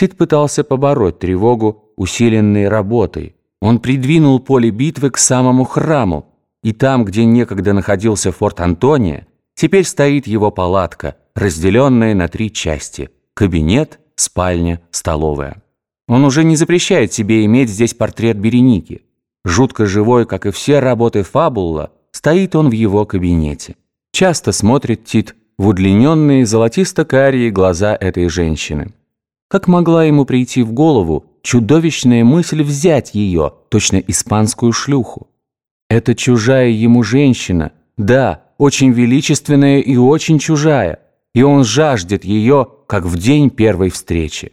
Тит пытался побороть тревогу, усиленной работой. Он придвинул поле битвы к самому храму, и там, где некогда находился форт Антония, теперь стоит его палатка, разделенная на три части – кабинет, спальня, столовая. Он уже не запрещает себе иметь здесь портрет Береники. Жутко живой, как и все работы Фабула, стоит он в его кабинете. Часто смотрит Тит в удлиненные золотисто-карие глаза этой женщины. Как могла ему прийти в голову чудовищная мысль взять ее, точно испанскую шлюху? Это чужая ему женщина, да, очень величественная и очень чужая, и он жаждет ее, как в день первой встречи.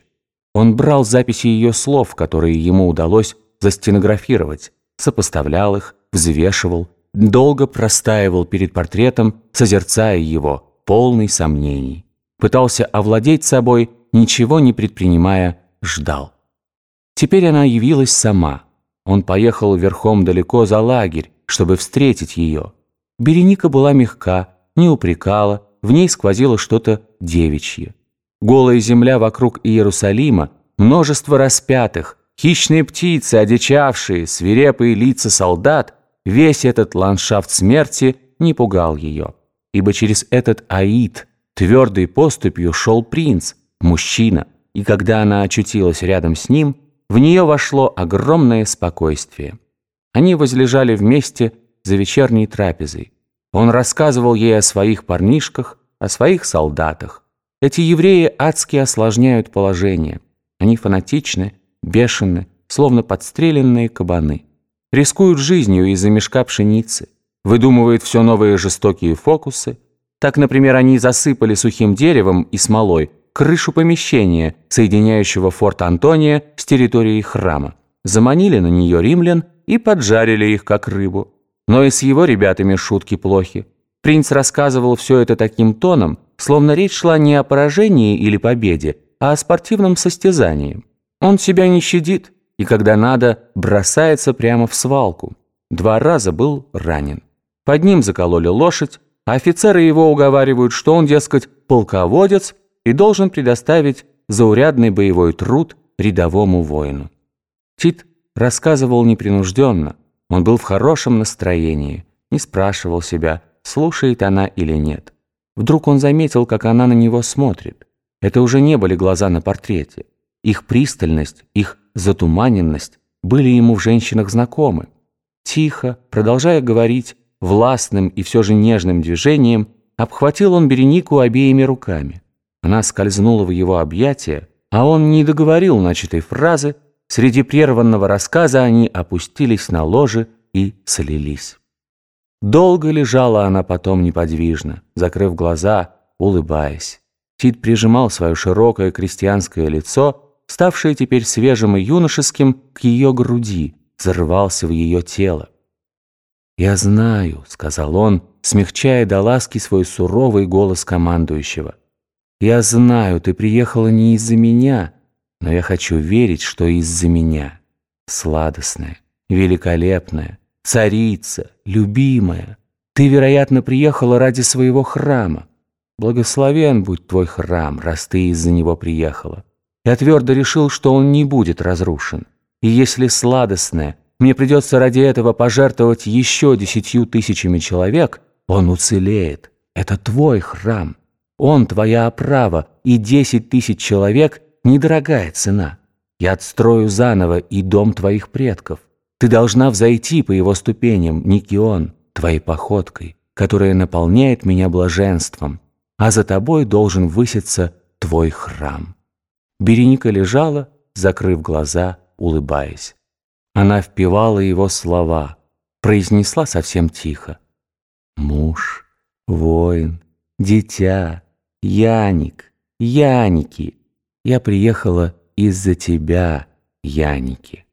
Он брал записи ее слов, которые ему удалось застенографировать, сопоставлял их, взвешивал, долго простаивал перед портретом, созерцая его, полный сомнений. Пытался овладеть собой ничего не предпринимая, ждал. Теперь она явилась сама. Он поехал верхом далеко за лагерь, чтобы встретить ее. Береника была мягка, не упрекала, в ней сквозило что-то девичье. Голая земля вокруг Иерусалима, множество распятых, хищные птицы, одичавшие, свирепые лица солдат, весь этот ландшафт смерти не пугал ее, ибо через этот аид твердой поступью шел принц, мужчина, и когда она очутилась рядом с ним, в нее вошло огромное спокойствие. Они возлежали вместе за вечерней трапезой. Он рассказывал ей о своих парнишках, о своих солдатах. Эти евреи адски осложняют положение. Они фанатичны, бешены, словно подстреленные кабаны. Рискуют жизнью из-за мешка пшеницы, выдумывают все новые жестокие фокусы. Так, например, они засыпали сухим деревом и смолой крышу помещения, соединяющего форт Антония с территорией храма. Заманили на нее римлян и поджарили их, как рыбу. Но и с его ребятами шутки плохи. Принц рассказывал все это таким тоном, словно речь шла не о поражении или победе, а о спортивном состязании. Он себя не щадит и, когда надо, бросается прямо в свалку. Два раза был ранен. Под ним закололи лошадь, а офицеры его уговаривают, что он, дескать, полководец – и должен предоставить заурядный боевой труд рядовому воину. Тит рассказывал непринужденно, он был в хорошем настроении, не спрашивал себя, слушает она или нет. Вдруг он заметил, как она на него смотрит. Это уже не были глаза на портрете. Их пристальность, их затуманенность были ему в женщинах знакомы. Тихо, продолжая говорить, властным и все же нежным движением, обхватил он Беренику обеими руками. Она скользнула в его объятия, а он не договорил начатой фразы, среди прерванного рассказа они опустились на ложе и слились. Долго лежала она потом неподвижно, закрыв глаза, улыбаясь. Тит прижимал свое широкое крестьянское лицо, ставшее теперь свежим и юношеским, к ее груди, зарывался в ее тело. «Я знаю», — сказал он, смягчая до ласки свой суровый голос командующего — я знаю, ты приехала не из-за меня, но я хочу верить, что из-за меня. Сладостная, великолепная, царица, любимая. Ты, вероятно, приехала ради своего храма. Благословен будь твой храм, раз ты из-за него приехала. Я твердо решил, что он не будет разрушен. И если сладостная, мне придется ради этого пожертвовать еще десятью тысячами человек, он уцелеет. Это твой храм. Он твоя оправа, и десять тысяч человек – недорогая цена. Я отстрою заново и дом твоих предков. Ты должна взойти по его ступеням, Никион, твоей походкой, которая наполняет меня блаженством, а за тобой должен выситься твой храм». Береника лежала, закрыв глаза, улыбаясь. Она впивала его слова, произнесла совсем тихо. «Муж, воин, дитя, Яник, Яники, я приехала из-за тебя, Яники.